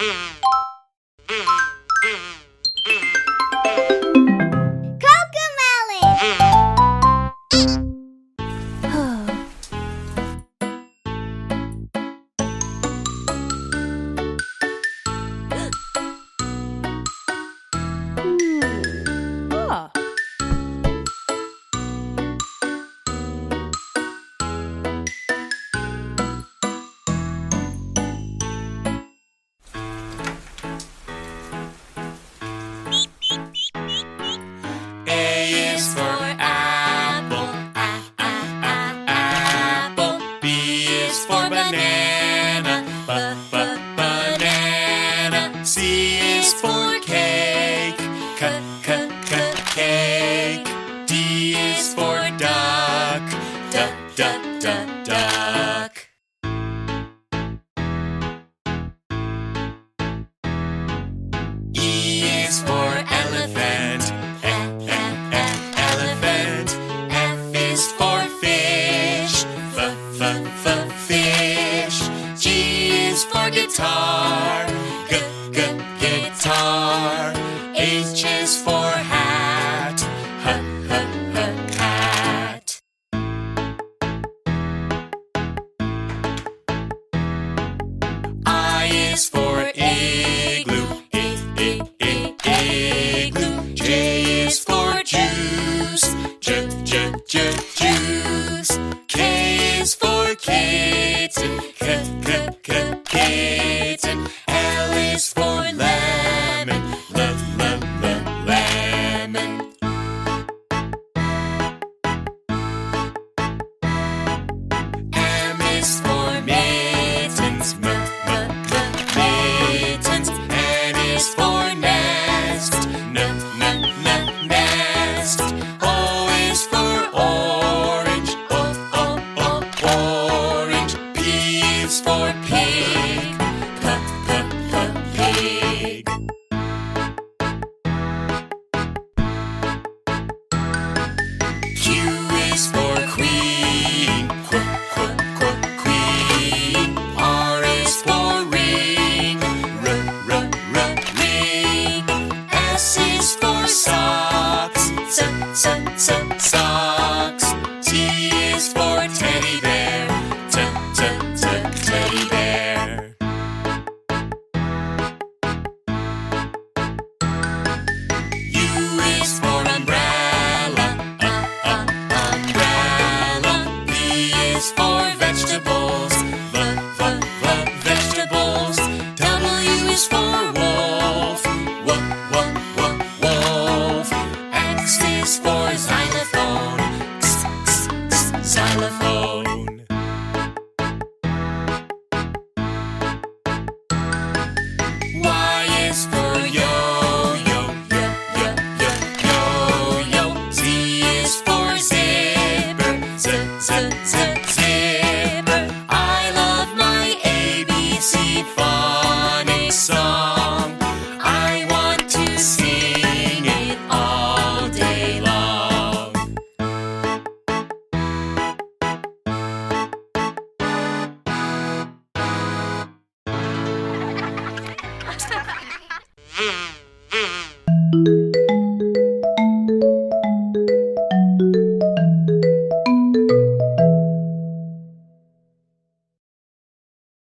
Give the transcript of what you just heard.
Ah. Duck, d, duck. E is for elephant. E, e, e, elephant. F is for fish. F, f, f, fish. G is for guitar. is for. senza.